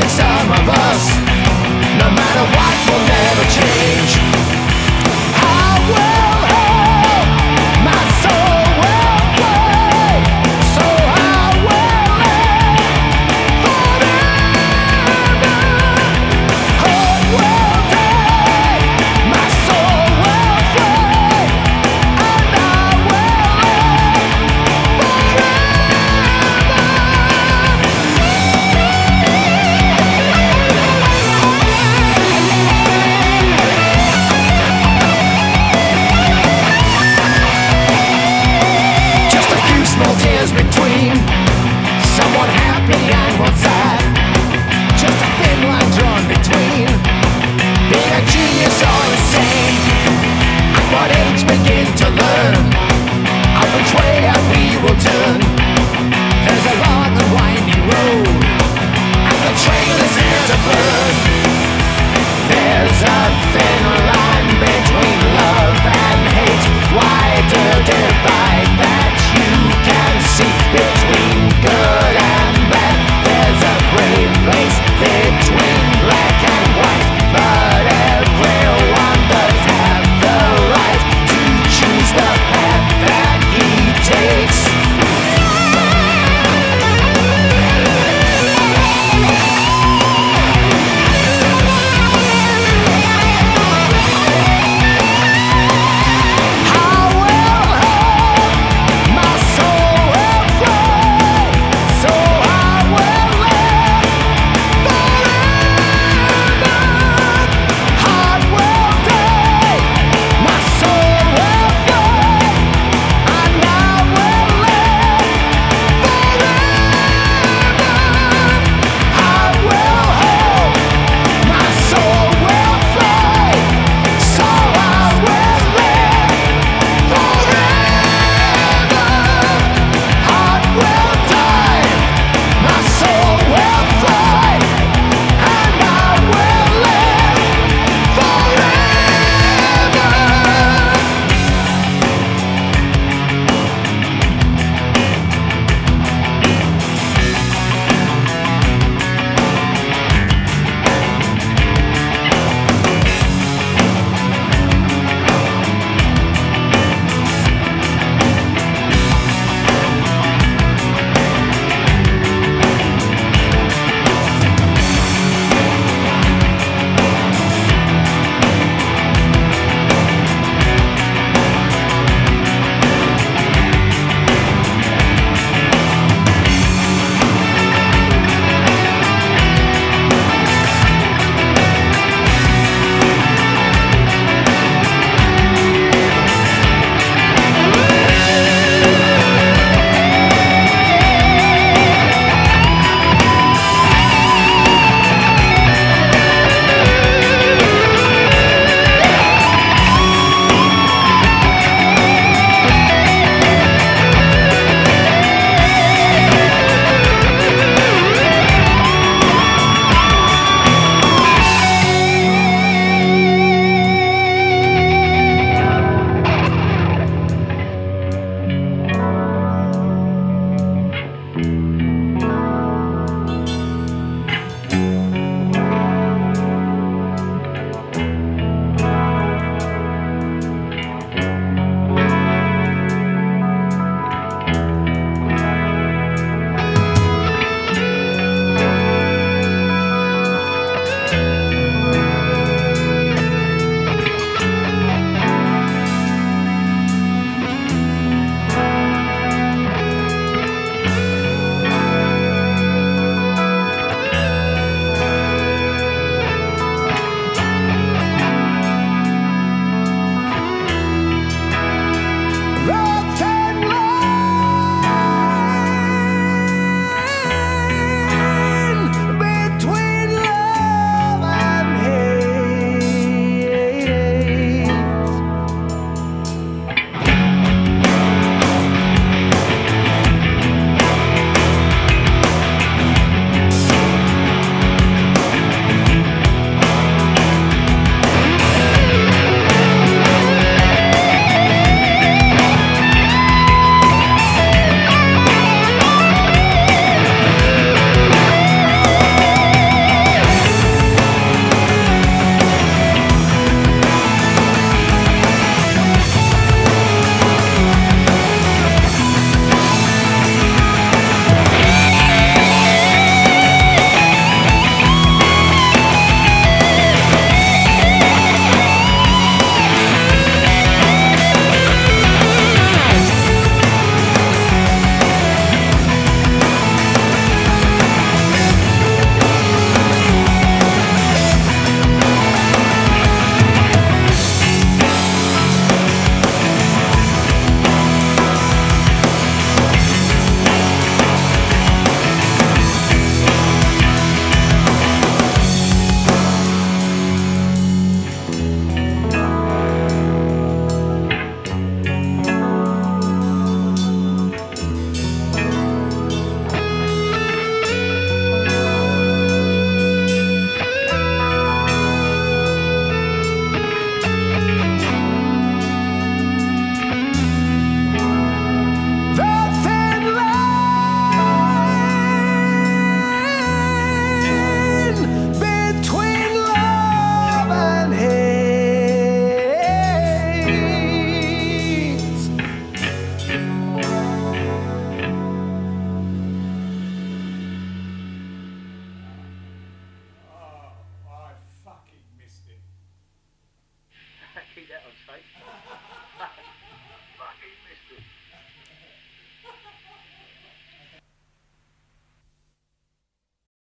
some of us No matter what, will never change.